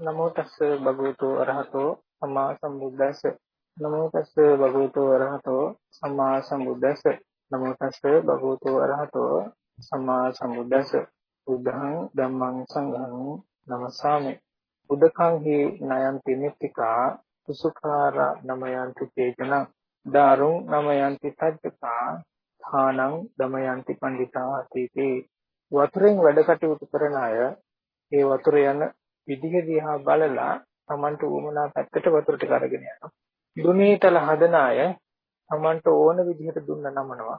නමෝ තස්ස භගවතු අරහතෝ සම්මා සම්බුද්දස්ස. නමෝ තස්ස භගවතු අරහතෝ සම්මා සම්බුද්දස්ස. නමෝ තස්ස භගවතු අරහතෝ සම්මා සම්බුද්දස්ස. බුද්ධං ධම්මං සංඝං නමස්සාමි. බුද්ධකං හි නයන්ති නිත්තිකා සුසුඛාර නමයන්ති තේජන. දාරුං නමයන්ති තජ්ජකා ථානං දමයන්ති පණ්ඩිතා තීති වතුරෙන් වැඩ කටයුතු කරන අය ඒ වතුර යන විදිහ දිහා බලලා Tamanට උවමනා පැත්තට වතුර ටික අරගෙන යනවා. දුනීතල හදන අය Tamanට ඕන විදිහට දුන්න නමනවා.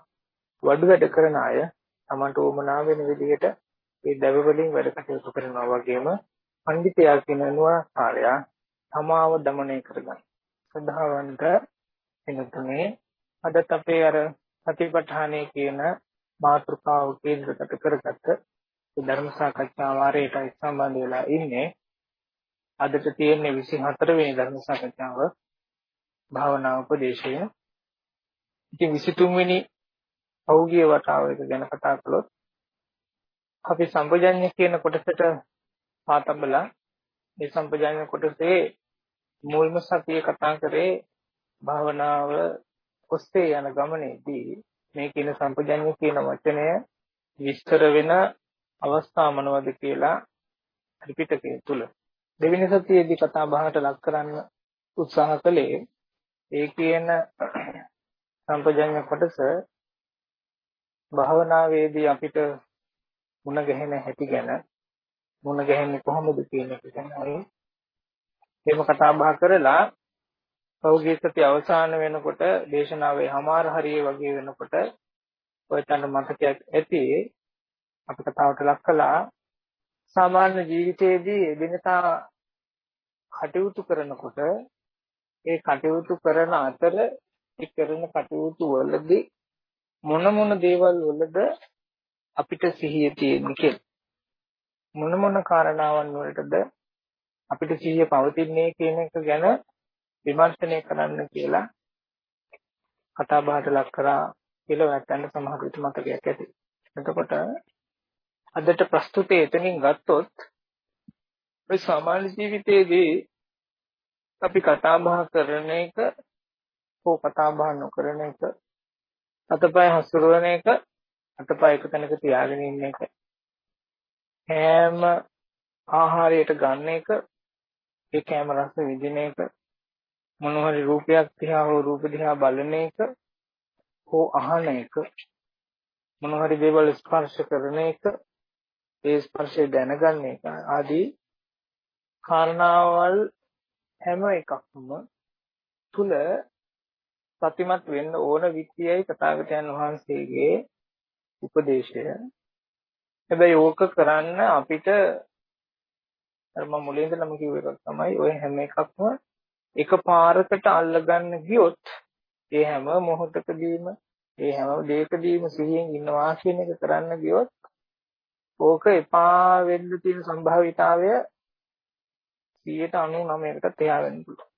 වඩු වැඩ කරන අය Tamanට උවමනා වෙන විදිහට ඒ දැව වලින් වැඩ කටයුතු කරනවා වගේම පඬිතයා කියන නුවණකාරයා තමාව দমনය කරගන්න. සදාවන්ත එනතුනේ අද අපේ අර සතිපට්ඨානයේ කියන මාතෘකාව කේන්ද්‍රගත කරගත්ත ධර්ම සාකච්ඡා වාරයටයි සම්බන්ධ වෙලා ඉන්නේ. අදට තියෙන්නේ 24 වෙනි ධර්ම සාකච්ඡාව භාවනා උපදේශය. ඉතින් 23 වෙනි පෞගිය වතාව එක ගැන කතා කළොත් අපි සම්පජඤ්ඤ කියන කොටසට පාතබලා මේ සම්පජඤ්ඤ කොටසේ මුල්ම සතිය කතා කරේ භාවනාව ඔස්සේ යන ගමනේදී මේ කියන සම්පජඤ්ඤ කියන වචනය විස්තර වෙන අවස්ථා මොනවද කියලා ත්‍රිපිටකය තුල දෙවෙනි සතියේදී කතා බහට ලක් කරන්න උත්සාහ කළේ ඒ කියන සම්පජඤ්ඤ කොටස භාවනාවේදී අපිට මුණ ගැහෙන හැටි ගැන මුණ ගැහෙන්නේ කොහොමද කියන එක ගැනයි එහෙම කතා බහ කරලා පෞගී සති අවසාන වෙනකොට දේශනාවේ හමාර හරිය වගේ වෙනකොට ඔය තන මතකයක් ඇති අපි කතාවට ලක් කළා. සාමාන්‍ය ජීවිතයේදී එදිනදා කටයුතු කරනකොට ඒ කටයුතු කරන අතර ඒ කරන කටයුතු වලදී මොන මොන දේවල් වලද අපිට සිහිය තියෙන්නේ කියලා මොන මොන කාරණාවන් වලටද අපිට සිහිය පවතින්නේ කියන එක ගැන විමර්ශනය කරන්න කියලා කතා බහට ලක් කරා කියලා නැත්නම් සමහර විට මතකයක් ඇති. එතකොට අදට ප්‍රස්තුතය එතනින් ගත්තොත් ඔය සාමාන්‍ය ජීවිතයේදී අපි කතා බහ කරන එක හෝ කතා බහ නොකරන එක අතපය හසුරවන එක අතපය එක තැනක තියාගෙන ඉන්න එක. හැම ආහාරයට ගන්න එක ඒ කැම රස විඳින එක මොන හරි රූපයක් දිහා හෝ රූප දිහා බලන එක හෝ අහන එක මොන හරි දේවල් ස්පර්ශ කරන එක ඒ ස්පර්ශය දැනගන්න එක ආදී කාරණාවල් හැම එකක්ම තුල සතිමත් වෙන්න ඕන විත්‍යයි තථාගතයන් වහන්සේගේ උපදේශය. හැබැයි ඕක කරන්න අපිට අර මම මුලින් ඉඳලම කිව්ව එකක් තමයි ඔය හැම එකක්ම එකපාරකට අල්ලගන්න ගියොත් ඒ හැම මොහොතකදීම ඒ හැම දෙයකදීම සිහියෙන් ඉන්නවා කියන එක කරන්න ගියොත් ඕක එපා වෙන්න තියෙන සම්භාවිතාවය 99%කට එහා වෙන්න පුළුවන්.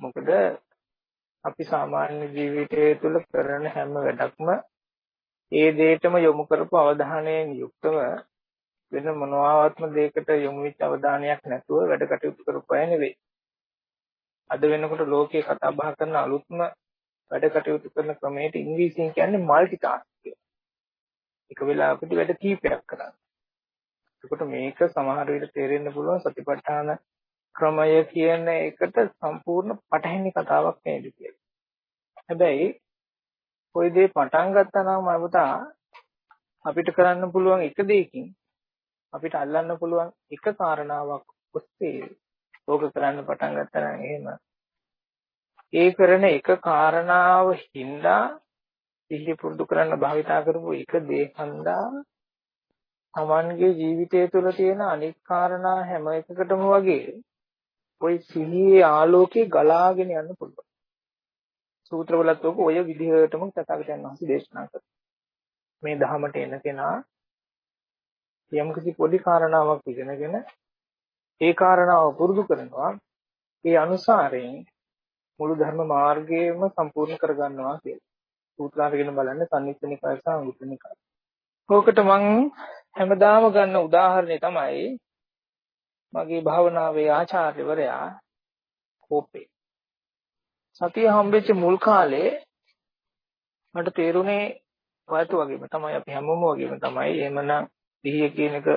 මොකද අපි සාමාන්‍ය ජීවිතය තුළ කරන හැම වැඩක්ම ඒ දෙයටම යොමු කරපු අවධානයෙන් යුක්තව වෙන මොනවාත්ම දෙයකට යොමු වෙච්ච අවධානයක් නැතුව වැඩ කටයුතු කරපු අය නෙවෙයි. අද වෙනකොට ලෝකයේ කතා බහ කරන අලුත්ම වැඩ කටයුතු කරන ක්‍රමයට ඉංග්‍රීසියෙන් කියන්නේ মালටි ටාස්ක් කියලා. එක වෙලාවකදී වැඩ කීපයක් කරන්න. එතකොට මේක සමහර විට තේරෙන්න පුළුවන් සතිපට්ඨාන ක්‍රමය කියන එකට සම්පූර්ණ පටහැනි කතාවක් නේද කියලා. හැබැයි කොයි දේ පටන් ගත්තා නම් මවතා අපිට කරන්න පුළුවන් එක දෙයකින් අපිට අල්ලන්න පුළුවන් එක කාරණාවක් ඔස්සේ ඕක කරන්න පටන් ගත්තා නම් එහෙම ඒ කරන එක කාරණාව හින්දා සිහිය පුරුදු කරන්න භාවිතා කරපු එක දේ හන්දා Tamanගේ ජීවිතය තුළ තියෙන අනික් කාරණා හැම එකකටම වගේ ওই සිහියේ ආලෝකේ ගලාගෙන යන්න පුළුවන්. සූත්‍රවලත් ඔක ඔය විදිහටම තථාගතයන් වහන්සේ දේශනා කරා. මේ ධහමට එන කෙනා යම්කිසි පොඩි කාරණාවක් ඉගෙනගෙන ඒ කාරණාව පුරුදු කරනවා ඒ අනුසාරයෙන් මුළු ධර්ම මාර්ගයම සම්පූර්ණ කරගන්නවා කියලා. සූත්‍රාර්ථගෙන බලන්න සම්නිච්චනිකාය සහ අංගුත්තනිකාය. ඕකට මම හැමදාම ගන්න උදාහරණය තමයි මගේ භාවනාවේ ආචාර්යවරයා කෝපේ සතිය හම්බෙච්ච මුල් කාලේ මට තේරුනේ ඔයත් වගේම තමයි අපි හැමෝම වගේම තමයි එහෙමනම් සිහිය කියන එක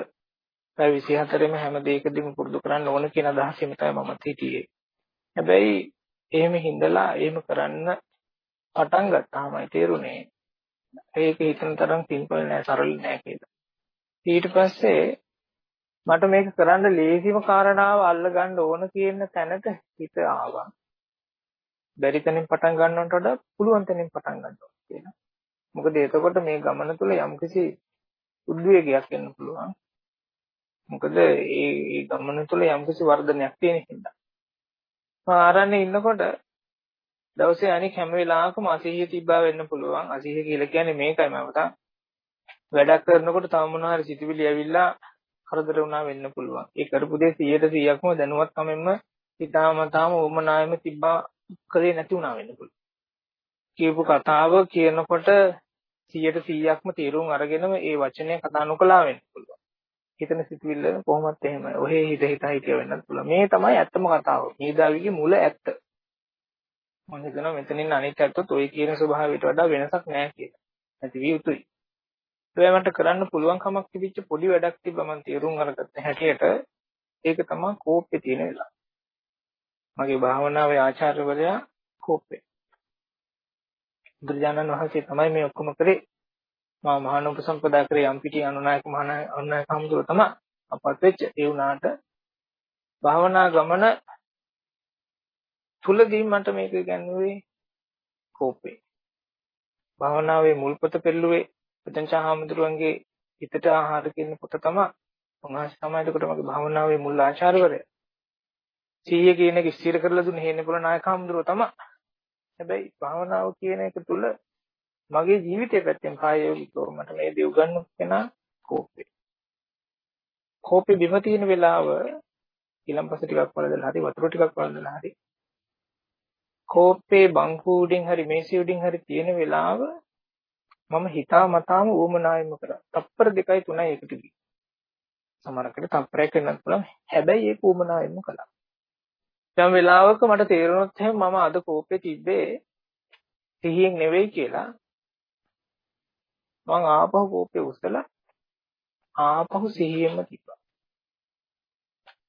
පැය 24ෙම හැම දෙයකදීම පුරුදු කරන්න ඕන කියන අදහසෙම තමයි මමත් හිටියේ. හැබැයි එහෙම හිඳලා එහෙම කරන්න පටන් ගත්තාමයි තේරුනේ ඒක හිතන තරම් සිම්පල් නෑ සරල නෑ කියලා. ඊට පස්සේ මට මේක කරන්න ලේසිම කාරණාව අල්ලගන්න ඕන කියන තැනට හිත ආවා. බැරි තැනින් පටන් ගන්නවට වඩා පුළුවන් තැනින් පටන් ගන්න ඕන කියලා. මොකද එතකොට මේ ගමන තුළ යම්කිසි උද්වේගයක් එන්න පුළුවන්. මොකද ඒ ගමන තුළ යම්කිසි වර්ධනයක් තියෙන හින්දා. මම ආරන්නේ ඉන්නකොට දවසේ අනික හැම වෙලාවකම අසීහිය තිබ්බා වෙන්න පුළුවන්. අසීහිය කියලා කියන්නේ මේකයි මම තා වැඩක් කරනකොට තව මොනවා හරි සිතුවිලි ඇවිල්ලා කරදර වුණා වෙන්න පුළුවන්. ඒ කරපු දේ 100%ක්ම දැනුවත්කමෙන්ම හිතාමතාම උමනායෙම තිබ්බා කරේ නැති වුණා වෙන්න පුළුවන්. කියපු කතාව කියනකොට 100%ක්ම තීරුම් අරගෙනම ඒ වචනය කතා නොකලා වෙන්න පුළුවන්. හිතන සිතුවිල්ල කොහොමත් එහෙමයි. ඔහේ හිත හිත හිතිය වෙන්නත් පුළුවන්. මේ තමයි ඇත්තම කතාව. මේ දාවිගේ මුල ඇත්ත. මම හිතනවා මෙතනින් අනිත් ඇත්තත් ඔය කියන ස්වභාවයට වඩා වෙනසක් නැහැ කියලා. නැති විය යුතුයි. ඒ මට කරන්න පුළුවන් කමක් තිබිච්ච පොඩි වැඩක් තිබ්බ මම තීරුම් අරගත්ත හැටියට ඒක තමයි කෝප්පේ තියෙන වෙලාව. මගේ භාවනාවේ ආචාර්යවරයා කෝප්පේ. බුදුරජාණන් වහන්සේ තමයි මේ ඔක්කොම කරේ. මා මහාන උපසම්පදා කරේ යම්පිටි අනුනායක මහාන අනුනායක හමුදුව තමයි අපත් වෙච්ච ඒ වුණාට භාවනා ගමන තුලදී මට මේක ඉගන්නුවේ කෝපේ. භාවනාවේ මුල් පොත පෙළුවේ පුතංචා හාමුදුරුවන්ගේ හිතට ආහාර කියන පොත තමයි. උන්වහන්සේ තමයි එතකොට මගේ භාවනාවේ මුල් ආචාර්යවරයා. සීය කියන එක ස්ථිර කරලා දුන්නේ හේනේ පොළ නායක හාමුදුරුව තමයි. හැබැයි භාවනාව කියන එක තුල මගේ ජීවිතය පැත්තෙන් ප්‍රායෝගිකව මට මේ දේ උගන්වපු කෙනා කෝපේ. කෝපේ බිම තියෙන වෙලාව ඊළම්පස ටිකක් වලදලා හරි වතුර ටිකක් වලදලා හරි කෝප්පේ බංකු උඩින් හරි මේසෙ උඩින් හරි තියෙන වෙලාව මම හිතා මතාම ඌමනායෙම කරා. තප්පර දෙකයි තුනයි එකට ගියේ. සමහරකට තප්පරයක් වෙන්නත් පුළුවන්. හැබැයි ඒක ඌමනායෙම කළා. යම් වෙලාවක මට තේරුණොත් එහෙනම් මම අද කෝපේ තිබ්බේ සිහියෙන් නෙවෙයි කියලා. මං ආපහු කෝපේ උස්සලා ආපහු සිහියෙන්ම තිබ්බා.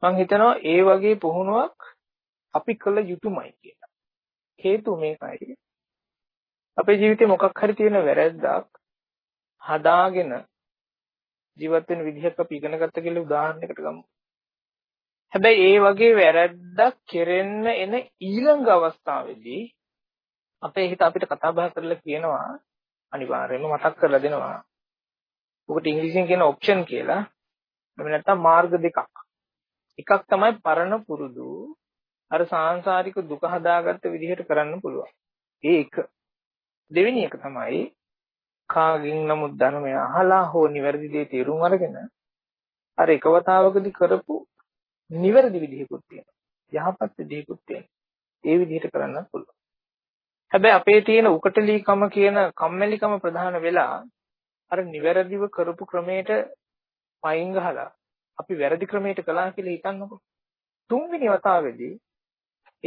මං හිතනවා ඒ වගේ පුහුණුවක් අපි කළ යුතුමයි කියලා. හේතුව මේකයි. අපේ ජීවිතේ මොකක් හරි තියෙන වැරැද්දක් හදාගෙන ජීවත් වෙන විදිහක් අපි ඉගෙන ගත්ත කියලා උදාහරණයකට ගමු. හැබැයි ඒ වගේ වැරැද්දක් කෙරෙන්න එන ඊළඟ අවස්ථාවේදී අපේ හිත අපිට කතා බහ කරලා කියනවා අනිවාර්යයෙන්ම මතක් කරලා දෙනවා. ඔකට ඉංග්‍රීසියෙන් කියන ඔප්ෂන් කියලා. එහෙම නැත්නම් මාර්ග දෙකක්. එකක් තමයි පරණ පුරුදු අර සාංශාරික දුක හදාගත්ත විදිහට කරන්න පුළුවන්. ඒ එක. දෙවෙනි එක තමයි කාගෙන් නමුත් ධර්මය අහලා හෝ නිවැරදි දේ තේරුම් අරගෙන අර එකවතාවකදී කරපු නිවැරදි විදිහකුත් තියෙනවා. යහපත් විදිහකුත් තියෙනවා. ඒ විදිහට කරන්න පුළුවන්. හැබැයි අපේ තියෙන උකටලීකම කියන කම්මැලිකම ප්‍රධාන වෙලා අර නිවැරදිව කරපු ක්‍රමයට පයින් ගහලා අපි වැරදි ක්‍රමයට කළා කියලා හිතන්නකො. තුන්වෙනි වතාවේදී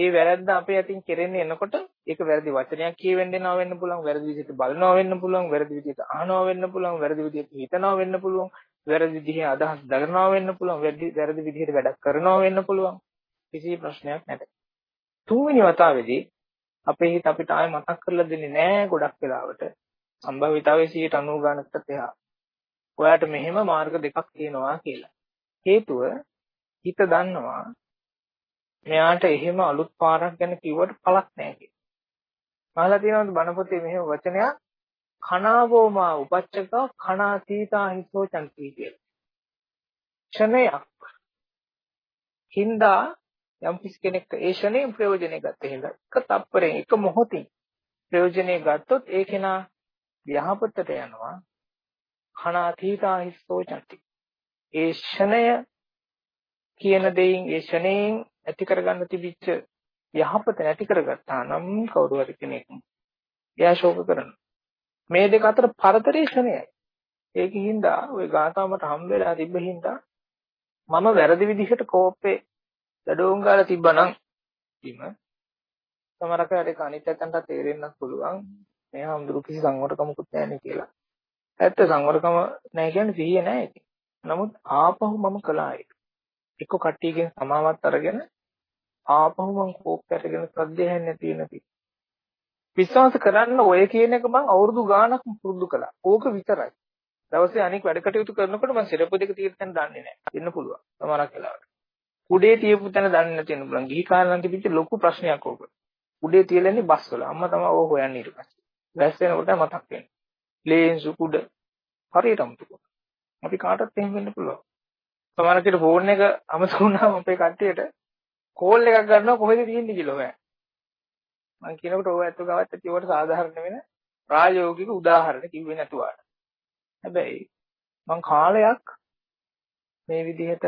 ඒ වැරද්ද අපේ අතින් කෙරෙන්නේ එනකොට ඒක වැරදි වචනයක් කියවෙන්න එනවා වෙන්න පුළුවන් වැරදි විදිහට බලනවා වෙන්න පුළුවන් වැරදි විදිහට අහනවා වෙන්න පුළුවන් වැරදි විදිහට හිතනවා වෙන්න පුළුවන් වැරදි විදිහේ අදහස් දරනවා වෙන්න පුළුවන් වැරදි විදිහට වැඩක් කරනවා වෙන්න පුළුවන්. කිසි ප්‍රශ්නයක් නැහැ තුන්වෙනි වතාවේදී අපේ හිත අපිට ආයෙ මතක් කරලා දෙන්නේ නැහැ ගොඩක් වෙලාවට. සම්භාවිතාවයේ 90 ගණනකට එහා. ඔයාට මෙහෙම මාර්ග දෙකක් තියෙනවා කියලා. හේතුව හිත දන්නවා මෙයාට එහෙම අලුත් පාරක් ගැන කිව්වට පළක් නැහැ කියලා. අහලා තියෙනවද බණ පොතේ මෙහෙම වචනයක් කනාවෝමා උපච්චක කනාතීතා හිසෝ චන්ති කියලා. ක්ෂණයක් හින්දා යම් කිසි කෙනෙක් ඒ ක්ෂණයෙන් ප්‍රයෝජනෙ ගත්ත හින්දා එක තප්පරෙන් එක මොහොතින් ප්‍රයෝජනෙ ගත්තොත් ඒ කෙනා යහපතට යනවා කනාතීතා හිසෝ චන්ති. ඒ ක්ෂණය කියන දෙයින් ඒ ක්ෂණයෙන් ඇති කරගන්න තිබිච්ච යහපත නැති කරගත්තා නම් කවුරු හරි කෙනෙක් එයා ශෝක කරනවා. මේ දෙක අතර පරතරේ ක්ෂණයයි. ඒකින්ද ওই ගාථාව මට හම් වෙලා තිබ්බ හින්දා මම වැරදි විදිහට කෝපේ දඩෝම් ගාලා තිබ්බනම් ඉම සමහරක හරි අනිත් පැත්තට තේරෙන්නත් පුළුවන් මේ හම්දුරු කිසි සංවරකමකුත් නැහැ නේ කියලා. ඇත්ත සංවරකම නැහැ කියන්නේ සිහිය නැහැ ඉතින්. නමුත් ආපහු මම කළා ඒක. එක්ක කට්ටියකින් සමාවත් අරගෙන ආපහු මම කෝප්ප අරගෙන සද්දයෙන් නැති නැති. විශ්වාස කරන්න ඔය කියන එක මම අවුරුදු ගාණක් පුරුදු කළා. ඕක විතරයි. දවසේ අනික් වැඩ කටයුතු කරනකොට මම සිරපු දෙක තියෙන තැන දන්නේ නැහැ. ඉන්න පුළුවන්. සමහරක් වෙලාවට. උඩේ තියපු තැන දන්නේ නැති වෙන පුළුවන්. ගිහි කාලේ නම් තිබිච්ච ලොකු ප්‍රශ්නයක් ඕක. උඩේ තියලා බස් වල. අම්මා තමයි ඕක හොයන්නේ ඊට පස්සේ. වැස් වෙනකොට මතක් වෙන්නේ. ලේන්සු කුඩ හරියට අමුතුකෝ. අපි කාටත් එහෙම වෙන්න පුළුවන්. සමහරකට ෆෝන් එක අමතකුණාම අපේ කට්ටියට කෝල් එකක් ගන්නවා කොහෙද තියෙන්නේ කියලා හොයන්න. මම කියනකොට ඔය ඇත්ත ගාවත් ඒවට සාධාරණ වෙන ප්‍රායෝගික උදාහරණ කිව්වේ නැතුවාට. හැබැයි මං කාලයක් මේ විදිහට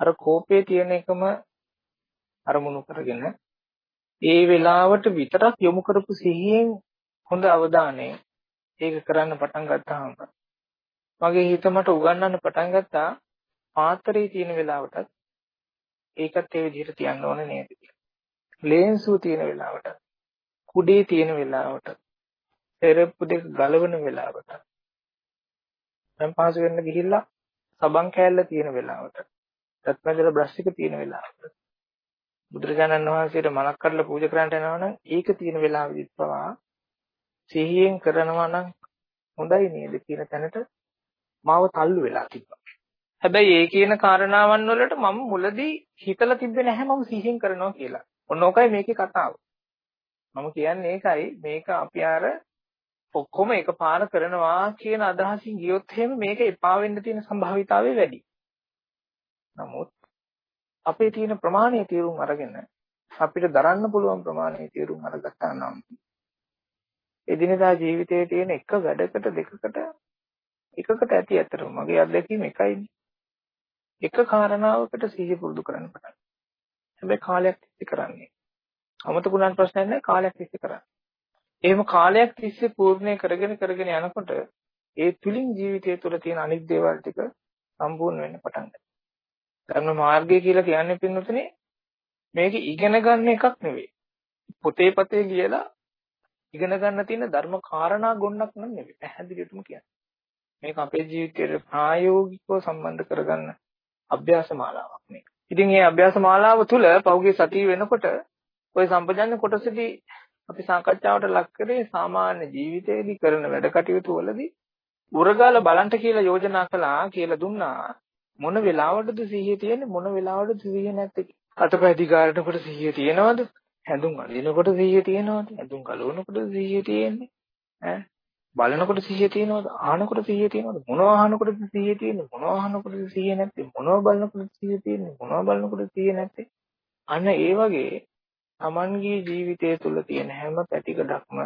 අර කෝපයේ තියෙන එකම අරමුණු කරගෙන ඒ වෙලාවට විතරක් යොමු කරපු සිහියෙන් හොඳ අවධානය ඒක කරන්න පටන් ගත්තාම මගේ හිත මට උගන්වන්න පටන් ගත්තා පාත්‍රයේ තියෙන වෙලාවටත් ඒකත් ඒ විදිහට තියන්න ඕනේ නේද ලේන්සුව තියෙන වෙලාවට කුඩේ තියෙන වෙලාවට සෙරප්පු දෙක ගලවන වෙලාවට දැන් පහසු වෙන්න ගිහිල්ලා සබන් කෑල්ල තියෙන වෙලාවට රත්නජල බ්‍රෂ් එක තියෙන වෙලාවට බුදුරජාණන් වහන්සේට මලක් කඩලා පූජා කරන්නට යනවනම් ඒක තියෙන වෙලාවෙදිත් පවා සිහියෙන් කරනවා නම් හොඳයි නේද කියන තැනට මාව තල්ලු වෙලා තිබ්බා. හැබැයි ඒ කියන කාරණාවන් වලට මම මුලදී හිතලා තිබ්බේ නැහැ මම සිහියෙන් කරනවා කියලා. ඔන්න ඕකයි මේකේ කතාව. මම කියන්නේ ඒකයි මේක අපි අර ඔක්කොම එකපාර කරනවා කියන අදහසින් ගියොත් එහෙම මේක එපා වෙන්න තියෙන සම්භාවිතාවය වැඩි. නමුත් අපේ තියෙන ප්‍රමාණය තීරුම් අරගෙන අපිට දරන්න පුළුවන් ප්‍රමාණය තීරුම් අරගත්තා නම් එදිනදා ජීවිතයේ තියෙන එක වැඩකට දෙකකට එකකට ඇති ඇත්තටම මගේ අත්දැකීම එකයිනේ. එක කාරණාවකට සිහිය පුරුදු කරන්න පටන්. හැබැයි කාලයක් තිස්සේ කරන්නේ. අමතකුණාන් ප්‍රශ්නයක් නැහැ කාලයක් තිස්සේ කරන්නේ. එහෙම කාලයක් තිස්සේ පූර්ණේ කරගෙන කරගෙන යනකොට ඒ තුලින් ජීවිතය තුළ තියෙන අනිත් දේවල් ටික සම්පූර්ණ වෙන්න පටන් ගන්නවා. ධර්ම මාර්ගය කියලා කියන්නේ පින්නතුනේ මේක ඉගෙන ගන්න එකක් නෙවෙයි. පොතේ පතේ ලියලා ඉගෙන ගන්න තියෙන ධර්ම කාරණා ගොන්නක් නෙවෙයි. පැහැදිලිවටම කියන්නේ. මේක අපේ ජීවිතයට ප්‍රායෝගිකව සම්බන්ධ කරගන්න අභ්‍යාස මාලාවක් මේක. ඉතින් මේ අභ්‍යාස මාලාව තුළ පෞගේ සතිය වෙනකොට ওই සම්පජන්‍ය කොටසදී අපි සාකච්ඡාවට ලක් කරේ සාමාන්‍ය ජීවිතයේදී කරන වැඩ කටයුතු වලදී උරගාල බලන්ට කියලා යෝජනා කළා කියලා දුන්නා. මොන වෙලාවටද සිහිය තියෙන්නේ? මොන වෙලාවටද සිහිය නැත්තේ? අතපය දිගාරනකොට සිහිය තියෙනවද? හැඳුම් අඳිනකොට සිහිය තියෙනවද? හැඳුම් කලවනකොට සිහිය තියෙන්නේ? ඈ? බලනකොට සිහිය තියෙනවද? ආනකොට සිහිය තියෙනවද? මොනවා අහනකොට සිහිය තියෙන්නේ? මොනවා අහනකොට සිහිය නැත්තේ? මොනවා බලනකොට සිහිය තියෙන්නේ? මොනවා බලනකොට සිහිය නැත්තේ? අන්න ඒ වගේ Tamanගේ ජීවිතය තුළ තියෙන හැම පැතිකඩක්ම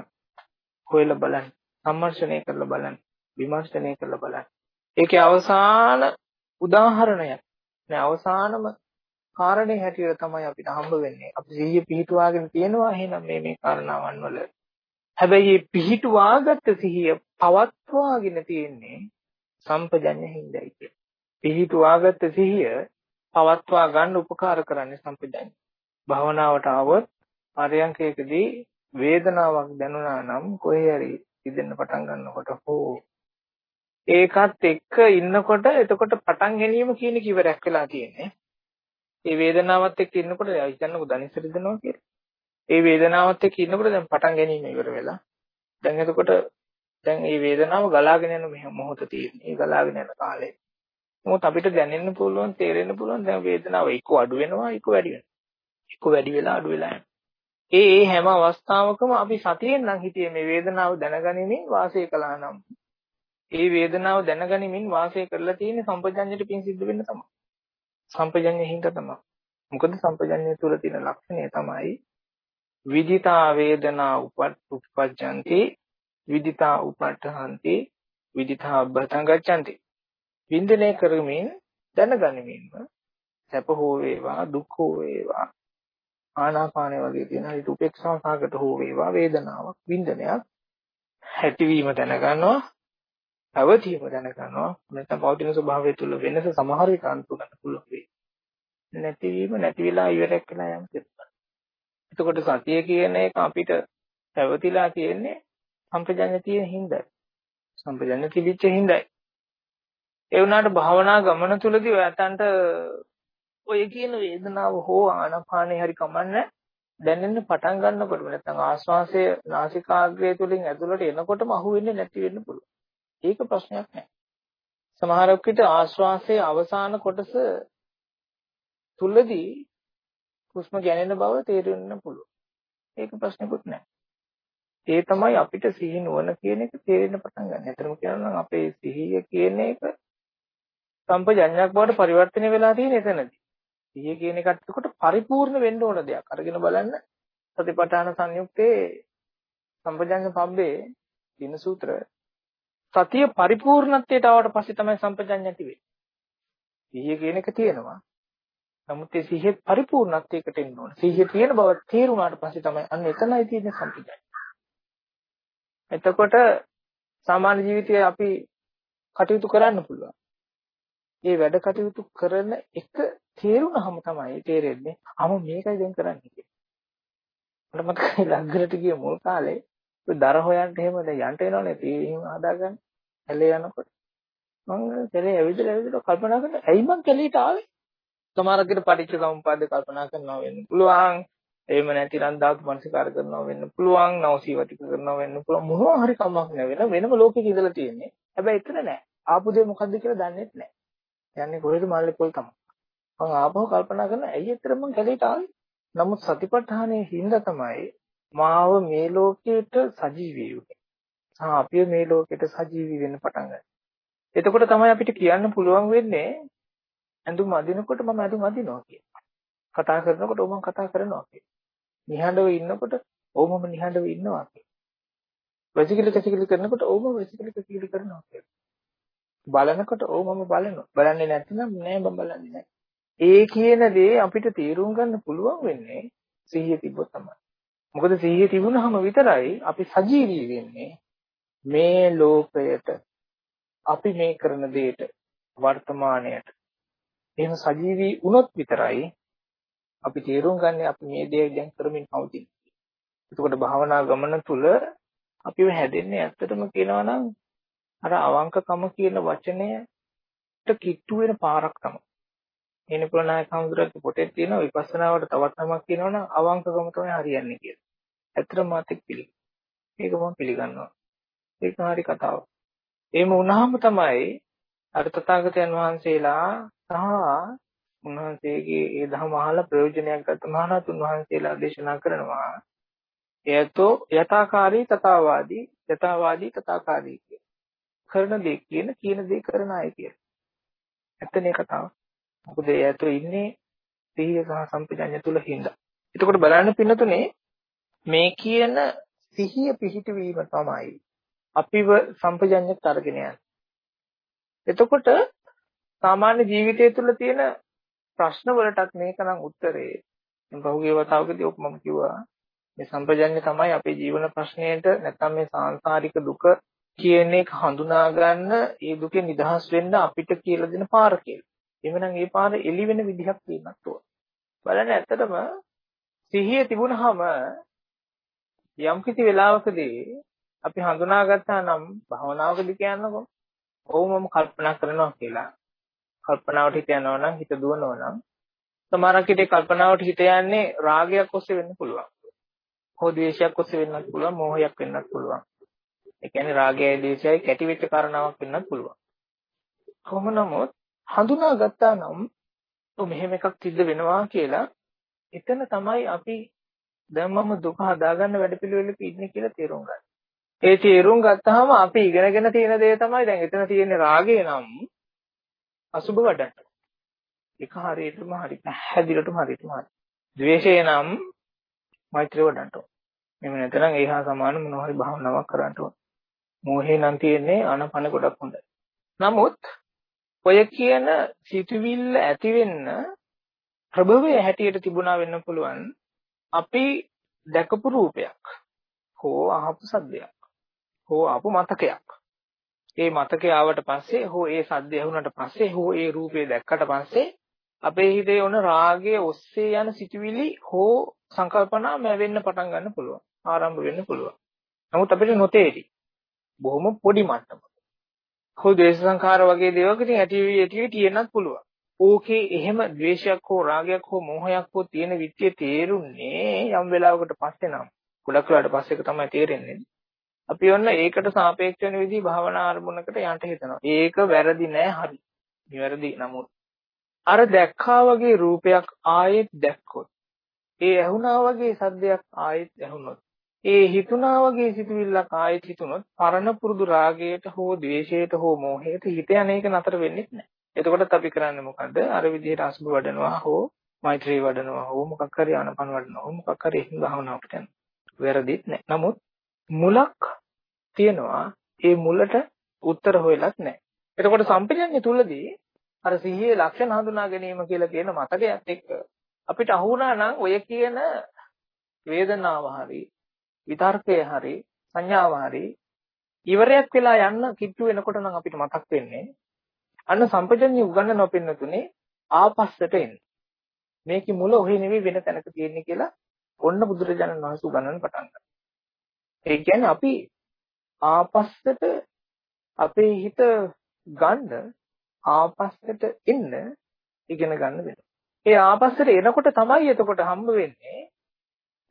හොයලා බලන්න. සම්මර්ෂණය කරලා බලන්න. විමර්ශනය කරලා බලන්න. ඒකේ අවසාන උදාහරණයක්. නේ අවසානම කාරණේ හැටියට තමයි අපිට හම්බ වෙන්නේ. අපි සිහිය පිහිටුවාගෙන තියෙනවා. එහෙනම් මේ මේ කාරණාවන් වල හැබැයි මේ පිහිටුවාගත්ත සිහිය පවත්වාගෙන තියෙන්නේ සම්පජඤ්ඤ හිඳයි කිය. පිහිටුවාගත්ත සිහිය පවත්වා ගන්න උපකාර කරන්නේ සම්පජඤ්ඤ. භවනාවට આવොත් ආර්යංකයකදී වේදනාවක් දැනුණා නම් කොහේ හරි ඉදෙන්න පටන් ගන්නකොට හෝ ඒකත් එක්ක ඉන්නකොට එතකොට පටන් ගැනීම කියන කිවරයක් වෙලා තියෙන්නේ. ඒ වේදනාවත් එක්ක ඉන්නකොට හිතන්නකෝ දනිස්සර දෙනවා කියලා. ඒ වේදනාවත් එක්ක ඉන්නකොට දැන් පටන් ගැනීම ඉවර වෙලා. දැන් එතකොට දැන් මේ වේදනාව ගලාගෙන යන මොහොත තියෙන්නේ. ඒ ගලාගෙන යන කාලේ. මොකද අපිට දැනෙන්න පුළුවන් තේරෙන්න පුළුවන් දැන් වේදනාව එක්ක අඩු වෙනවා එක්ක වැඩි වෙනවා. එක්ක වැඩි වෙලා අඩු වෙලා යනවා. ඒ ඒ හැම අවස්ථාවකම අපි සතියෙන් නම් හිතියේ මේ වේදනාව දැනගනිමින් වාසය කළා නම් ඒ වේදනාව දැනගනිමින් වාසය කරලා තියෙන සම්පජඤ්ඤයට පින් සිද්ධ වෙන්න තමයි. සම්පජඤ්ඤය හින්දා තමයි. මොකද සම්පජඤ්ඤය තුල තියෙන ලක්ෂණය තමයි විදිතා වේදනා උපපජ්ජಂತಿ විදිතා උපට්ඨහන්ති විදිතා අබ්බතං ගච්ඡanti වින්දනය කරමින් දැනගනිමින්ම සැප හෝ වේවා දුක් හෝ වේවා ආනාපානය වගේ තියෙන හරි උපේක්ෂා සාගත හෝ වේවා වේදනාවක් වින්දනයක් හැටිවීම දැනගන්නවා පැවතීම දැනගන්නවා නැත්නම් පවතින ස්වභාවය තුළ වෙනස සමහර විට අන්තු ගන්න පුළුවන් වෙයි. නැතිවීම නැති වෙලා ඉවරයක් වෙලා යම් කෙනෙක්. එතකොට සතිය කියන එක අපිට පැවතිලා තියෙන්නේ සම්පජඤ්ඤ තියෙන හිඳයි. සම්පජඤ්ඤ තිබිච්ච හිඳයි. ඒ වුණාට භාවනා ගමන තුළදී ඔයයන්ට ඔය කියන වේදනාව හෝ ආනාපානේ හරි කමන්නේ දැනෙන්න පටන් ගන්නකොට නැත්නම් ආශ්වාසය නාසිකාග්‍රය තුලින් ඇතුළට එනකොටම අහුවෙන්නේ නැති වෙන්න පුළුවන්. ඒක ප්‍රශ්නයක් නෑ. සමහරක් විට ආශ්වාසයේ අවසාන කොටස තුලදී හුස්ම ගැනෙන බව තේරෙන්න පුළුවන්. ඒක ප්‍රශ්නකුත් නෑ. ඒ තමයි අපිට සිහි නුවණ කියන එක තේරෙන්න පටන් ගන්න. ඇත්තටම කියනවා නම් අපේ සිහිය කියන එක සම්පජඤ්ඤයක් බවට පරිවර්තනය වෙලා තියෙන එතනදී. සිහිය කියන එකට එතකොට පරිපූර්ණ වෙන්න ඕන දෙයක්. අරගෙන බලන්න සතිපට්ඨාන සංයුක්තේ සම්පජඤ්ඤ පබ්බේ දින සූත්‍ර සතිය පරිපූර්ණත්වයට ආවට පස්සේ තමයි සම්පජඤ්ඤ ඇති වෙන්නේ. සිහිය කියන එක තියෙනවා. නමුත් ඒ සිහිය පරිපූර්ණත්වයකට එන්න ඕන. සිහිය තියෙන බව තේරුණාට පස්සේ තමයි අන්න එතනයි තියෙන සම්පජඤ්ඤ. එතකොට සාමාන්‍ය ජීවිතයේ අපි කටයුතු කරන්න පුළුවන්. ඒ වැඩ කටයුතු කරන එක තේරුණාම තමයි තේරෙන්නේ අම මේකයි දැන් කරන්නේ කියලා. මට මතකයි ලංගරට ගිය මුල් කාලේ ඔය දර හොයන්න එහෙම දැන් යන්න වෙනවනේ තීරීම හදාගන්න. ඇලේ යනකොට මම කැලේ ඇවිදලා ඇවිදලා කල්පනා කරනවා ඇයි මං කැලේට ආවේ? සමහරකට පටිච්ච සමුප්පාද කල්පනා කරනවා වෙන්න පුළුවන්. එහෙම නැතිනම් ධාතු මනසිකාර කරනවා වෙන්න පුළුවන්. නවසීවතික කරනවා වෙන්න පුළුවන්. මොනවා හරි කමක් නෑ වෙන වෙනම ලෝකෙක ඉඳලා තියෙන්නේ. හැබැයි එතන නෑ. ආපු දේ මොකද්ද කියලා දන්නේ නැහැ. යන්නේ කොහෙද මල්ලේ පොල් තමයි. මම ආපහු කල්පනා කරන ඇයි ඇත්තට මං කැලේට ආවේ? නමුත් සතිපට්ඨානයේ හිඳ තමයි මාව මේ ලෝකයට සජීවී වුනේ. සහ අපිව මේ ලෝකයට සජීවී වෙන්න පටන් ගත්තා. එතකොට තමයි අපිට කියන්න පුළුවන් වෙන්නේ ඇඳුම් අදිනකොට මම ඇඳුම් අදිනවා කියලා. කතා කරනකොට ඔව් මම කතා කරනවා කියලා. නිහඬව ඉන්නකොට ඔව් මම නිහඬව ඉන්නවා කියලා. වැසිකිලි කැසිකිලි කරනකොට ඔව් මම වැසිකිලි කැසිකිලි කරනවා කියලා. බලනකොට ඔව් මම බලනවා. බලන්නේ නැත්නම් නෑ මම බලන්නේ නෑ. ඒ කියන දේ අපිට තේරුම් ගන්න පුළුවන් වෙන්නේ සිහිය තිබ්බොත් තමයි. මොකද සිහිය තිබුණාම විතරයි අපි සජීවී වෙන්නේ මේ ලෝකයට අපි මේ කරන දෙයට වර්තමානයට එහෙම සජීවී වුණොත් විතරයි අපි තේරුම් ගන්න අපි මේ දේ දැන් කරමින් පවතින. එතකොට භාවනා ගමන තුල අපිව හැදෙන්නේ ඇත්තටම කියනවා නම් අර අවංකකම කියන වචනයට කිට්ටු වෙන පාරක් තමයි. එනේ පුරනායක හඳුරක පොතේ තියෙන විපස්සනාවට තවත් නමක් කියනවනම් අවංකකම තමයි හරියන්නේ කියලා. ඇත්තටම මාත් එක්ක පිළි. ඒක මම පිළිගන්නවා. ඒක හරි කතාවක්. එහෙම වුණාම තමයි අර තථාගතයන් වහන්සේලා සහ උන්වහන්සේගේ ඒ දහම අහලා ප්‍රයෝජනයක් ගත්ත මහානතුන් වහන්සේලා දේශනා කරනවා. එයතෝ යථාකාරී තථාවාදී යථාවාදී තථාකාරී කියන. කරන දේ කියන කියන දේ කරන අය කියන. ඇත්තනේ කතාව. මොකද එයතෝ ඉන්නේ සිහිය සහ සම්පජඤ්ඤ තුල හින්දා. එතකොට බලන්න පින්නතුනේ මේ කියන සිහිය පිහිටවීම තමයි අපිව සම්පජඤ්ඤයට අරගෙන යන්නේ. එතකොට සාමාන්‍ය ජීවිතය තුළ තියෙන ප්‍රශ්න වලටත් මේක නම් උත්තරේ. මම පහුගිය වතාවකදී ඔක් මම කිව්වා මේ සම්පජඤ්ඤ තමයි අපේ ජීවන ප්‍රශ්නයට නැත්නම් මේ සාංශාරික දුක කියන එක හඳුනා ගන්න ඒ දුකෙන් නිදහස් වෙන්න අපිට කියලා දෙන පාර කියලා. එhmenan ඒ පාර එළි වෙන විදිහක් තියෙනත් ඕන. බලන්න ඇත්තටම සිහිය තිබුණාම යම් කිසි වෙලාවකදී අපි හඳුනාගත්තා නම් භවනාවකදී කියන්නකො. ඔව් මම කල්පනා කරනවා කියලා. කල්පනාවට හිත යනවා නම් හිත දුවනවා නම් සමහරක් විට කල්පනාවට හිත යන්නේ රාගයක් ඔස්සේ වෙන්න පුළුවන්. හෝ ද්වේෂයක් ඔස්සේ වෙන්නත් පුළුවන්, මෝහයක් වෙන්නත් පුළුවන්. ඒ කියන්නේ රාගයයි ද්වේෂයයි කැටි වෙච්ච කාරණාවක් වෙන්නත් පුළුවන්. කොහොම නමුත් හඳුනාගත්තා නම් ඔ මෙහෙම එකක් සිද්ධ වෙනවා කියලා එතන තමයි අපි දැන් මම දුක හදාගන්න වැඩපිළිවෙලක ඉන්නේ කියලා තේරුම් ගන්න. ඒ තේරුම් ගත්තාම අපි ඉගෙනගෙන තියෙන දේ තමයි දැන් එතන තියෙන රාගය නම් අසුබ වඩන්න. ඒක හරියටම හරි පැහැදිලිටම හරියටම හරි. ද්වේෂය නම් මෛත්‍රිය වඩන්න ඕන. මෙන්න නැත්නම් ඒ හා සමාන මොනවා හරි භාවනාවක් කරන්න ඕන. මෝහේ නම් තියෙන්නේ අනපන ගොඩක් හොඳයි. නමුත් ඔය කියන සිතුවිල්ල ඇති වෙන්න ප්‍රභවය හැටියට තිබුණා වෙන්න පුළුවන් අපි දැකපු රූපයක් හෝ අහපු සද්දයක් හෝ ආපු මතකයක් ඒ මතකේ ආවට පස්සේ හෝ ඒ සද්දය ඇහුනට පස්සේ හෝ ඒ රූපේ දැක්කට පස්සේ අපේ හිතේ ඔන රාගයේ ඔස්සේ යන සිතුවිලි හෝ සංකල්පනා මැවෙන්න පටන් ගන්න පුළුවන්. ආරම්භ වෙන්න පුළුවන්. නමුත් අපිට නොතේරි. බොහොම පොඩි මට්ටමක. හෝ ද්වේෂ සංඛාර වගේ දේවල් ඉතින් ඇති ඇති තියෙන්නත් පුළුවන්. ඕකේ එහෙම ද්වේෂයක් හෝ රාගයක් හෝ මෝහයක් හෝ තියෙන විත්‍ය තේරුන්නේ යම් වෙලාවකට පස්සේ නම්. ගොඩක් වෙලාවට පස්සේ ඒක තමයි තේරෙන්නේ. අපි ඔන්න ඒකට සාපේක්ෂ වෙන විදිහ භාවනා අරමුණකට යන්න හිතනවා. ඒක වැරදි නෑ හරි. නිවැරදි නමුත් අර දැක්කා වගේ රූපයක් ආයෙත් දැක්කොත් ඒ ඇහුණා වගේ සද්දයක් ආයෙත් ඇහුනොත් ඒ හිතුණා වගේ සිතුවිල්ලක් ආයෙත් හිතුනොත් පරණ පුරුදු රාගයට හෝ ද්වේෂයට හෝ මෝහයට හිත යන්නේක නතර වෙන්නේ නැහැ. එතකොටත් අපි කරන්නේ මොකද්ද? අර විදිහට අසුබ වඩනවා හෝ මෛත්‍රී වඩනවා හෝ මොකක් හරි ආනපන වඩනවා හෝ මොකක් හරි එහෙම භාවනාවකට යනවා. වැරදිත් නැහැ. නමුත් මුලක් තියෙනවා ඒ මුලට උත්තර හොයලත් නැහැ. එතකොට සම්පජන්‍ය තුලදී අර සිහියේ ලක්ෂණ හඳුනා ගැනීම කියලා කියන මතකයත් එක්ක අපිට අහුණා නම් ඔය කියන වේදනාව හරි විතර්කය හරි සංඥාව හරි ඉවරයක් වෙලා යන්න කිට්ටු වෙනකොට නම් අපිට මතක් වෙන්නේ අන්න සම්පජන්‍ය උගන්නන පින්නතුනේ ආපස්සට එන්න. මේකේ මුල ඔහි නෙවෙයි වෙන තැනක තියෙන්නේ කියලා ඔන්න බුදුරජාණන් වහන්සේ උගන්වන්න පටන් ගත්තා. ඒ කියන්නේ අපි ආපස්සට අපේ හිත ගන්න ආපස්සට එන්න ඉගෙන ගන්න වෙනවා. ඒ ආපස්සට එනකොට තමයි එතකොට හම්බ වෙන්නේ.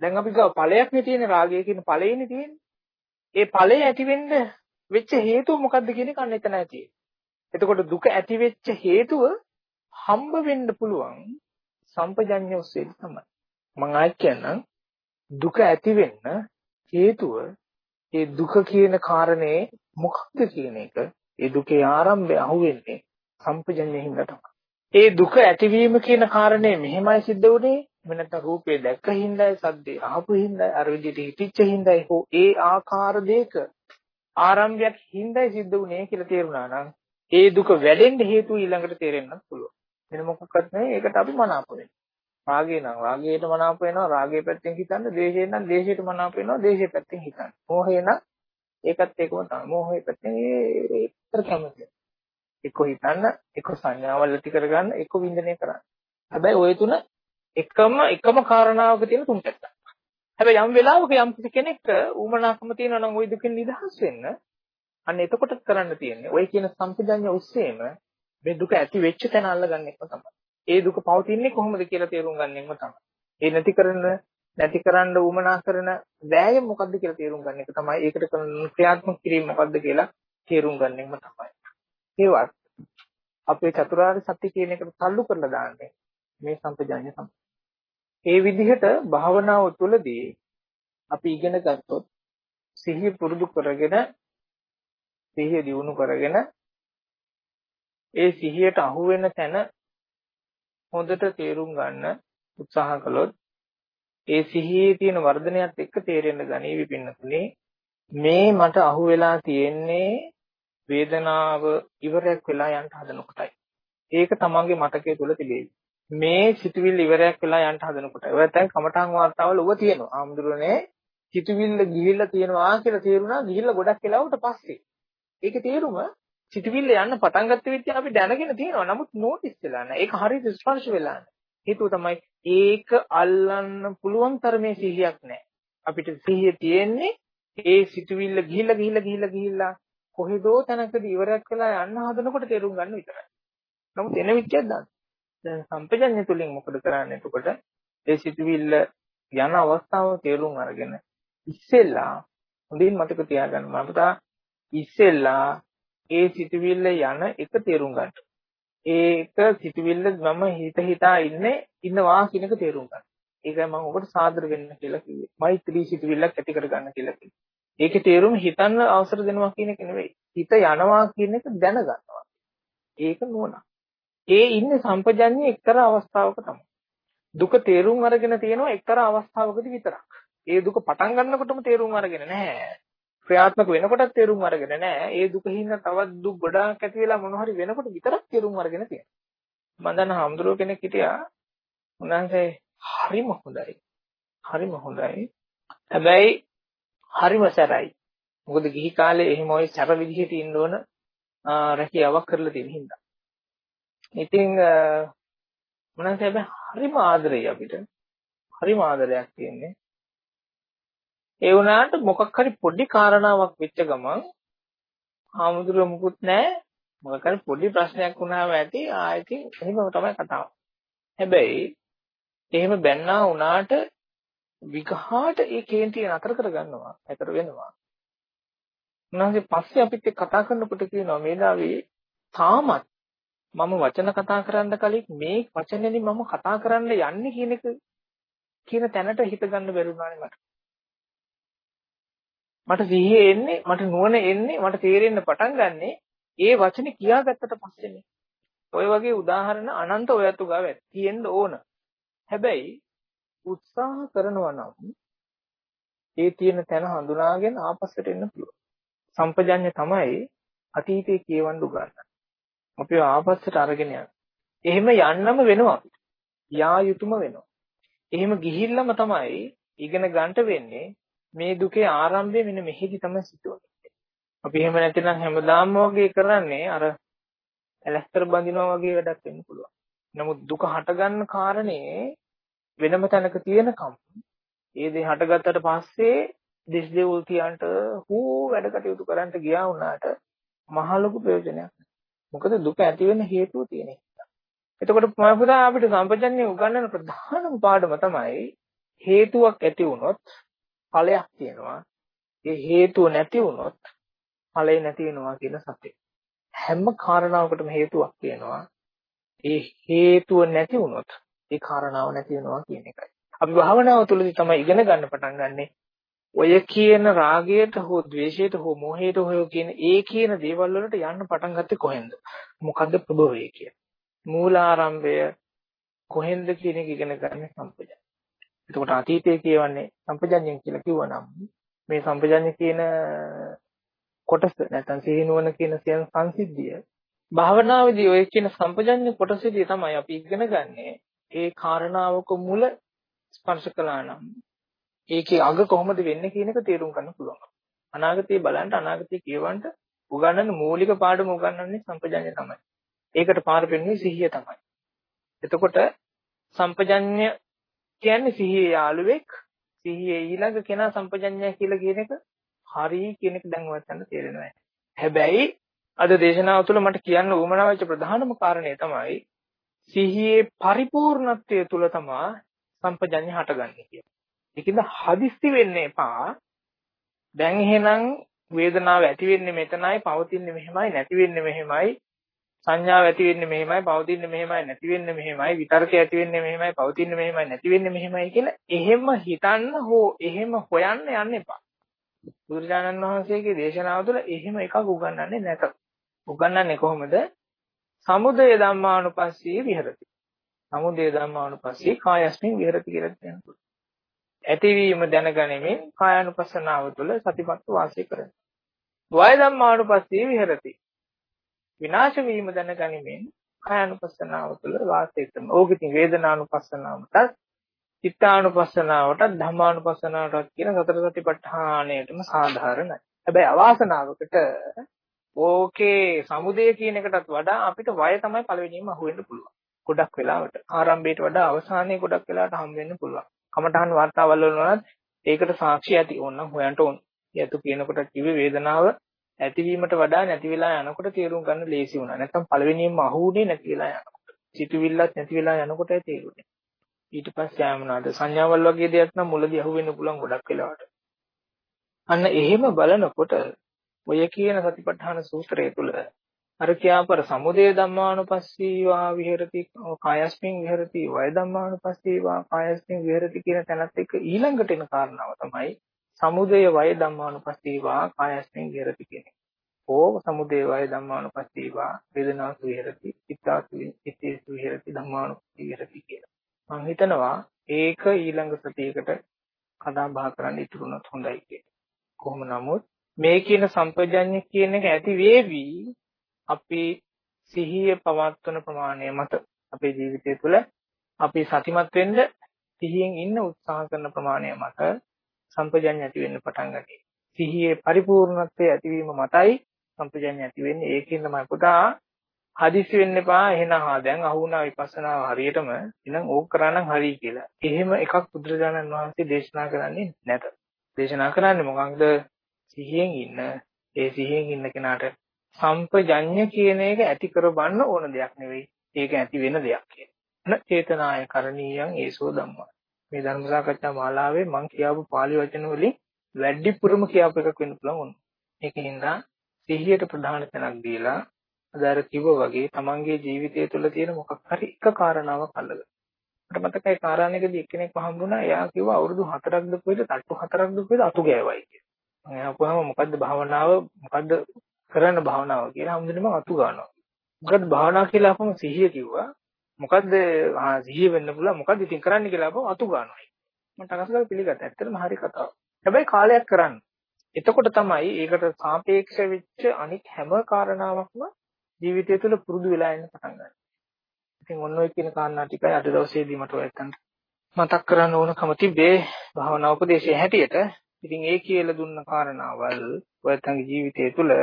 දැන් අපි ගාව ඵලයක් නේ තියෙන රාගය කියන ඵලෙන්නේ තියෙන්නේ. ඒ ඵලය ඇති වෙන්න වෙච්ච හේතුව මොකද්ද කියන එක අන්න එතන ඇති. එතකොට දුක ඇති වෙච්ච හේතුව හම්බ වෙන්න පුළුවන් සම්පජඤ්ඤ ඔස්සේ තමයි. මම ආයෙත් කියන්නම් දුක ඇති වෙන්න හේතුව ඒ දුක කියන කාරණේ මොකක්ද කියන එක ඒ දුකේ ආරම්භය අහුවෙන්නේ සම්පජන්යෙන් හින්දා තමයි. ඒ දුක ඇතිවීම කියන කාරණේ මෙහෙමයි සිද්ධ වුනේ එහෙම නැත්නම් රූපේ දැක්ක හින්දායි සද්දේ අහපු හින්දායි අර විදිහට හිතිච්ච හින්දායි හෝ ඒ ආකාර දෙක ආරම්භයක් හින්දායි සිද්ධ වුනේ කියලා තේරුණා නම් ඒ දුක වැඩෙන්න හේතු ඊළඟට තේරෙන්නත් පුළුවන්. වෙන මොකක්වත් නැහැ ඒකට අපි මනාප වෙනවා. රාගය නම් රාගයට මනාප වෙනවා රාගයේ පැත්තෙන් හිතන්න ද්වේෂය නම් ද්වේෂයට මනාප වෙනවා ද්වේෂයේ පැත්තෙන් හිතන්න මෝහය නම් ඒකත් ඒකම තමයි මෝහයේ පැත්තෙන් ඒතර කැමතියි එක්ක හිතන්න එක්ක සංඥාවල් ඇති කරගන්න එක්ක වින්දනය කරන්න හැබැයි ওই තුන එකම එකම කාරණාවක තියෙන තුන් පැත්තක් හැබැයි යම් වෙලාවක යම් කෙනෙක් ඌමනාකම තියෙනවා නම් ওই දුකෙන් නිදහස් වෙන්න අන්න එතකොට කරන්න තියෙන්නේ ওই කියන සම්පජඤ්ඤ උස්සේම මේ දුක ඇති වෙච්ච තැන අල්ලගන්න එක තමයි ඒ දුක පවතින්නේ කොහොමද කියලා තේරුම් ගන්නෙම තමයි. ඒ නැති කරන නැති කරන්න උවමනා කරන වෑයම මොකද්ද කියලා තේරුම් ගන්න එක තමයි. ඒකට කරන ක්‍රියාත්මක කිරීම මොකද්ද කියලා තේරුම් ගන්නෙම තමයි. ඒවත් අපේ චතුරාර්ය සත්‍ය කියන එකට තල්ලු කරලා දාන්නේ මේ සම්පජාඤ්ඤ තමයි. ඒ විදිහට භාවනාව තුළදී අපි ඉගෙන ගත්තොත් සිහිය පුරුදු කරගෙන සිහිය දියුණු කරගෙන ඒ සිහියට අහු වෙන තැන හොඳට තේරුම් ගන්න උත්සාහ කළොත් ඒ සිහියේ තියෙන වර්ධනයත් එක්ක තේරෙන්න ගනීවි පින්නතුනේ මේ මට අහු වෙලා තියෙන්නේ වේදනාව ඉවරයක් වෙලා යන්න හදනකොටයි. ඒක තමන්ගේ මතකයේ තුල තිබේවි. මේ සිතුවිල්ල ඉවරයක් වෙලා යන්න හදනකොට. ඒවත් දැන් කමඨාන් වාර්තාවල ඔබ තියෙනවා. ආම්දුරනේ සිතුවිල්ල ගිහිල්ලා තියෙනවා කියලා තේරුණා ගිහිල්ලා ගොඩක් වෙලාවට පස්සේ. ඒකේ තේරුම සිතවිල්ල යන්න පටන් ගත්ත විදිහ අපි දැනගෙන තියෙනවා. නමුත් නෝටිස් වෙලා නැහැ. ඒක හරියට ස්පර්ශ වෙලා නැහැ. හේතුව තමයි ඒක අල්ලන්න පුළුවන් තරමේ සිහියක් නැහැ. අපිට සිහිය තියෙන්නේ ඒ සිතවිල්ල ගිහිල්ලා ගිහිල්ලා ගිහිල්ලා ගිහිල්ලා කොහෙදෝ තැනකදී ඉවරයක් වෙලා යන්න හදනකොට තේරුම් ගන්න විතරයි. නමුත් එන විදියක් දාන්න. දැන් සම්පජඤ්ඤ තුලින් මොකද කරන්නේ? එතකොට ඒ සිතවිල්ල යන අවස්ථාව තේරුම් අරගෙන ඉස්සෙල්ලා හොඳින් මතක තියාගන්න. මම ඉස්සෙල්ලා ඒ සිතුවිල්ල යන එක තේරුම් ගන්න. ඒක සිතුවිල්ල මම හිත හිතා ඉන්නේ ඉන්නවා කියන එක තේරුම් ගන්න. ඒකයි මම ඔබට සාදර වෙන්න කියලා කිව්වේ. මෛත්‍රී සිතුවිල්ලක් ඇති කරගන්න කියලා කිව්වේ. ඒකේ තේරුම හිතන්න අවසර දෙනවා කියන එක නෙවෙයි. හිත යනවා කියන එක දැනගන්නවා. ඒක නුවණ. ඒ ඉන්නේ සම්පජන්‍ය එක්තරා අවස්ථාවක තමයි. දුක තේරුම් අරගෙන තියෙනවා එක්තරා අවස්ථාවකදී විතරක්. ඒ දුක පටන් ගන්නකොටම තේරුම් අරගෙන නැහැ. ක්‍රියාත්මක වෙනකොටත් තේරුම් අරගෙන නැහැ. ඒ දුකින් තවත් දුක් ගොඩාක් ඇති වෙලා මොන හරි වෙනකොට විතරක් තේරුම් අරගෙන තියෙනවා. මම දන්න හාමුදුරුවෝ කෙනෙක් හිටියා. උන්වහන්සේ හරිම හොඳයි. හරිම හොඳයි. හැබැයි හරිම සැරයි. මොකද ගිහි කාලේ එහෙම ওই සැර විදිහට ඉන්න ඕන රැකියාවක් කරලා තියෙන හින්දා. ඉතින් මොනවාද හැබැයි හරිම ආදරෙයි අපිට. හරිම ආදරයක් තියෙන්නේ. ඒ වුණාට මොකක් හරි පොඩි කාරණාවක් වෙච්ච ගමන් ආමුදුර මුකුත් නැහැ. මොකක් හරි පොඩි ප්‍රශ්නයක් වුණාම ඇති ආයෙත් එහෙම තමයි කතාව. හැබැයි එහෙම බැන්නා වුණාට විගහාට ඒ කේන්තිය නතර කරගන්නවා. නතර වෙනවා. උන්වහන්සේ පස්සේ අපිත් එක්ක කතා කරනකොට කියනවා මේ දාවේ තාමත් මම වචන කතා කරන්න කලින් මේ වචනේදී මම කතා කරන්න යන්නේ කියන එක කියන තැනට හිත ගන්න බැරුණානේ මට. මට සිහිය එන්නේ මට නුවණ එන්නේ මට තේරෙන්න පටන් ගන්නෙ ඒ වචනේ කියාගත්තට පස්සේනේ. ඔය වගේ උදාහරණ අනන්ත ඔයතු ගාව තියෙන්න ඕන. හැබැයි උත්සාහ කරනවා නම් ඒ තියෙන තැන හඳුනාගෙන ආපස්සට එන්න පුළුවන්. සම්පජඤ්ඤ තමයි අතීතයේ කියවන්න උගන්වන්නේ. අපි ආපස්සට අරගෙන යනවා. එහෙම යන්නම වෙනවා අපිට. යා යුතුයම වෙනවා. එහෙම ගිහිල්ලාම තමයි ඉගෙන ගන්නට වෙන්නේ මේ දුකේ ආරම්භය මෙන්න මෙහෙදි තමයි සිදුවන්නේ. අපි එහෙම නැතිනම් හැමදාම වගේ කරන්නේ අර ඇලස්තර බඳිනවා වගේ වැඩක් වෙන්න පුළුවන්. නමුත් දුක හටගන්න කාරණේ වෙනම තැනක තියෙනකම් ඒ දේ හටගත්තට පස්සේ දෙස් දෙවුල් තියන්ට හූ වැඩ කටයුතු කරන්න ගියා වුණාට මහ ලොකු ප්‍රයෝජනයක් මොකද දුක ඇති වෙන්න හේතුව තියෙන නිසා. එතකොට මම පුතා අපිට සම්පජන්‍ය උගන්වන ප්‍රධානම පාඩම තමයි හේතුවක් ඇති වුණොත් ඵලයක් තියෙනවා. ඒ හේතුව නැති වුණොත් ඵලය නැති වෙනවා කියන සත්‍යය. හැම කාරණාවකටම හේතුවක් තියෙනවා. ඒ හේතුව නැති වුණොත් ඒ කාරණාව නැති වෙනවා කියන එකයි. අපි භාවනාව තුළදී තමයි ඉගෙන ගන්න පටන් ගන්නෙ ඔය කියන රාගයට හෝ ද්වේෂයට හෝ මොහයට හෝ කියන ඒ කියන දේවල් වලට යන්න පටන් ගත්තේ කොහෙන්ද? මොකද්ද ප්‍රභවය කියන්නේ? මූලාරම්භය කොහෙන්ද කියන එක ඉගෙන ගන්න සම්පජඤ්ඤය. එතකොට අතීතයේ කියවන්නේ සම්පජඤ්ඤය කියලා කිව්වනම් මේ සම්පජඤ්ඤය කියන කොටස නැත්නම් සිහිනුවන කියන සියන් සංසිද්ධිය භාවනාවේදී ඔය කියන සම්පජඤ්ඤ කොටසේදී තමයි අපි ඉගෙන ගන්නේ ඒ කාරණාවක මුල ස්පර්ශ කළා නම් ඒකේ අග කොහොමද වෙන්නේ කියන එක තේරුම් ගන්න පුළුවන්. අනාගතේ බලන්න අනාගතේ කියවන්න උගන්වන මූලික පාඩම උගන්වන්නේ සම්පජඤ්ඤය තමයි. ඒකට පාර පෙන්වන්නේ සිහිය තමයි. එතකොට සම්පජඤ්ඤය කියන්නේ සිහියේ යාළුවෙක් සිහියේ ඊළඟ කෙනා සම්පජඤ්ඤය කියලා කියන එක හරි කියන එක දැන් ඔයයන්ට තේරෙනවා. හැබැයි අද දේශනාව තුළ මට කියන්න උවමනා වෙච්ච ප්‍රධානම කාරණේ තමයි සිහියේ පරිපූර්ණත්වය තුළ තමයි සම්පජඤ්ඤය හටගන්නේ කියලා. ඒකින්ද හදිස්සි වෙන්න එපා. දැන් එහෙනම් වේදනාව ඇති වෙන්නේ මෙතනයි, පවතින්නේ මෙහෙමයි, නැති වෙන්නේ මෙහෙමයි. සංඥාව ඇති වෙන්නේ මෙහෙමයි, පවතින්නේ මෙහෙමයි, නැති වෙන්නේ මෙහෙමයි. විතර්කය ඇති වෙන්නේ මෙහෙමයි, පවතින්නේ මෙහෙමයි, නැති වෙන්නේ මෙහෙමයි කියලා එහෙම හිතන්න හෝ එහෙම හොයන්න යන්න එපා. බුදුරජාණන් වහන්සේගේ දේශනාව තුළ එහෙම එකක් උගන්වන්නේ නැත. උගන්වන්නේ කොහොමද? සමුදය ධම්මානුපස්සී විහෙරති. සමුදය ධම්මානුපස්සී කායස්මින් විහෙරති කියලා කියනවා. ඇතිවීම දැනගැනීමෙන් කායानुපස්සනාව තුළ සතිපත්ත වාසය කරනවා. වය ධම්මානුපස්සී විහෙරති. විනාශ වීම දැනගනිමින් කායानुපස්සනාව තුළ වාසය කරනවා. ඕක ඉතින් වේදනානුපස්සනාවටත්, චිත්තානුපස්සනාවටත්, ධම්මානුපස්සනාවටත් කියන සතර සතිපට්ඨානයටම සාධාරණයි. හැබැයි අවාසනාවකට ඕකේ සමුදය කියන එකටත් වඩා අපිට වය තමයි පළවෙනිම අහුවෙන්න පුළුවන්. ගොඩක් වෙලාවට ආරම්භයට වඩා අවසානයේ ගොඩක් වෙලාවට හම් වෙන්න පුළුවන්. කමඨහන් වර්තාවල් වලනත් ඒකට සාක්ෂි ඇති ඕන හොයන්ට ඕන. යතු කියනකොට කිව්වේ වේදනාව ඇතිවීමට වඩා නැති වෙලා යනකොට තේරුම් ගන්න ලේසි වුණා. නැත්තම් පළවෙනියෙන්ම අහුුනේ නැති වෙලා යනකොට. සිතුවිල්ලත් නැති වෙලා යනකොටයි තේරුනේ. ඊට පස්සේ ආය මොනවාද සංඥාවල් වගේ දෙයක් නම් මුලදී අහුවෙන්න පුළුවන් ගොඩක් වෙලාවට. අන්න එහෙම බලනකොට ඔය කියන සතිපට්ඨාන සූත්‍රය තුල අර කියාපර සමුදය ධම්මානුපස්සීවා විහෙරති කායස්මින් විහෙරති වය ධම්මානුපස්සීවා කායස්මින් විහෙරති කියන තැනත් එක්ක ඊළඟට එන කාරණාව තමයි සමුදය වය ධම්මානුපස්සීවා කායස්මින් විහෙරති කියන්නේ. ඕ සමුදය වය ධම්මානුපස්සීවා වේදනාසු විහෙරති චිත්තාසු චිත්තේසු විහෙරති ධම්මානුපස්සී විහෙරති කියලා. මම හිතනවා ඒක ඊළඟ සතියේකට කතා බහ කරන්න ඉතුරුනොත් හොඳයි කියලා. කොහොම නමුත් මේ කියන සම්පජඤ්ඤ කියන එක ඇති වේවි අපි සිහිය පවත්වන ප්‍රමාණය මත අපේ ජීවිතය තුළ අපි සතිමත් වෙන්න සිහියෙන් ඉන්න උත්සාහ කරන ප්‍රමාණය මත සම්පජඤ්ඤ ඇති වෙන්න පටන් ගන්නවා. සිහියේ පරිපූර්ණත්වයේ ඇතිවීම මතයි සම්පජඤ්ඤය ඇති වෙන්නේ ඒකෙන් තමයි පුතා හදිසි වෙන්න එපා එහෙනම් ආ දැන් අහුණා විපස්සනාව හරියටම එහෙනම් ඕක කරා නම් හරි කියලා. එහෙම එකක් බුදුරජාණන් වහන්සේ දේශනා කරන්නේ නැත. දේශනා කරන්නේ මොකක්ද? සිහියෙන් ඉන්න. ඒ සිහියෙන් ඉන්න කෙනාට සම්පජඤ්ඤ කියන එක ඇති කරවන්න ඕන දෙයක් නෙවෙයි. ඒක ඇති වෙන දෙයක් කියන. චේතනාය කරණීයං ඒසෝ ධම්මා. මේ ධර්ම සාකච්ඡා මාලාවේ මම කියවපු පාළි වචන වලින් වැඩිපුරම කියවපු එකක් වෙන්න පුළුවන් උන්. ඒකින්ද සිහියට ප්‍රධාන තැනක් දීලා අදාර කිව්වා වගේ තමන්ගේ ජීවිතය තුළ තියෙන මොකක් හරි එක කාරණාවක් අල්ලගන්න. මට මතකයි කාරණේකදී එක්කෙනෙක් හම්බුණා එයා කිව්වා අවුරුදු 4ක් දුපුවේද තට්ටු 4ක් දුපුවේද අතු ගෑවයි කියලා. මම අහපුවාම මොකද්ද භාවනාව මොකද්ද කරන්න භාවනාව කියලා හම්බුනේ මම අතු ගන්නවා. මොකද්ද භාවනාව කියලා අපම සිහිය කිව්වා. මොකද්ද සිහිය වෙන්න පුළුවන් මොකද්ද ඉතින් කරන්න කියලා අපම අතු ගන්නවා. මම ටකසලා පිළිගත්තා. ඇත්තටම හරි කතාවක්. හැබැයි කාලයක් කරන්න. එතකොට තමයි ඒකට සාපේක්ෂ වෙච්ච අනිත් හැම කාරණාවක්ම ජීවිතය තුළ පුරුදු වෙලා යන්න පටන් ගන්නවා. ඉතින් ඔන්න ඔය කියන කාරණා ටිකයි අද දවසේදී මට ඔයයන්ට මතක් කරන්න ඕනකම තිබේ භාවනා උපදේශයේ හැටියට. ඉතින් ඒ කියලා දුන්න කාරණාවල් ඔයයන්ගේ ජීවිතය තුළ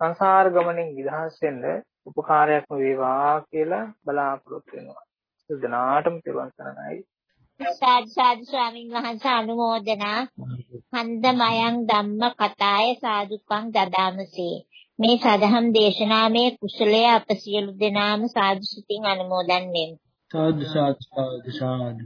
සංසාර ගමනෙන් නිදහස් වෙන්න උපකාරයක්ම වේවා කියලා බලාපොරොත්තු වෙනවා. සුදනාටම තෙරුවන් සරණයි. සාදු සාදු ස්වාමීන් වහන්සේ අනුමෝදනා හන්දමයන් ධම්ම කතාය සාදුකං දදාමසේ මේ සදහම් දේශනාමේ කුසලයේ අප සියලු දෙනාම සාදු සිතින් අනුමෝදන් වෙමු සාදු සාදු සාදු